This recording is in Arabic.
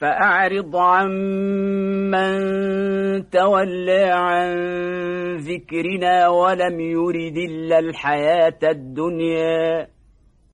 فأعرض عمن تولى عن ذكرنا ولم يرد إلا الحياة الدنيا.